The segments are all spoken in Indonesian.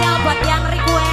spesial buat yang request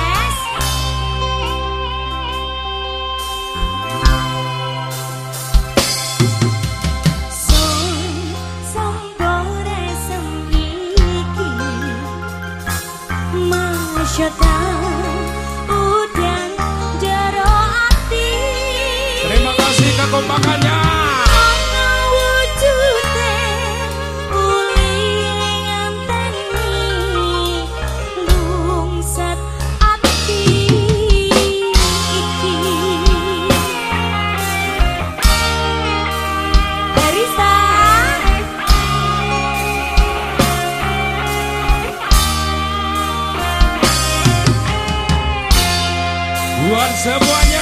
semuanya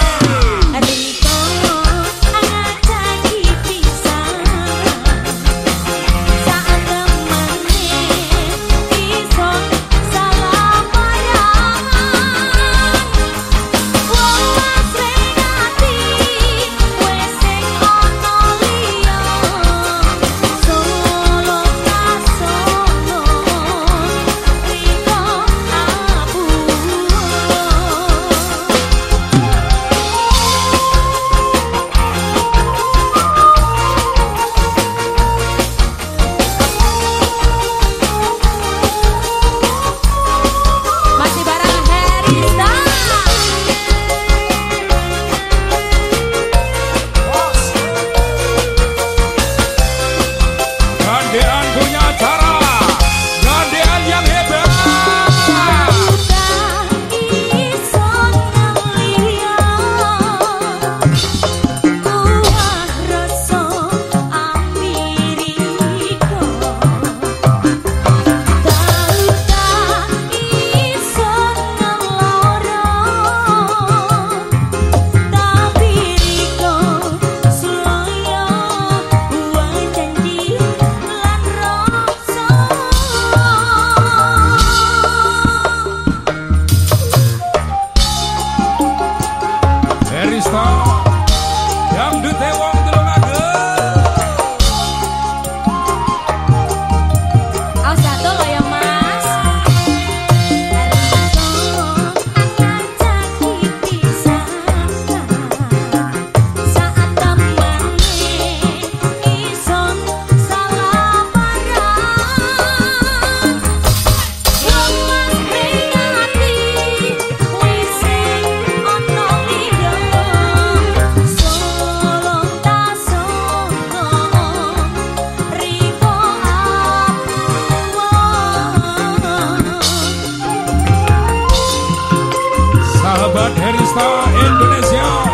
Bad Herista, Indonesia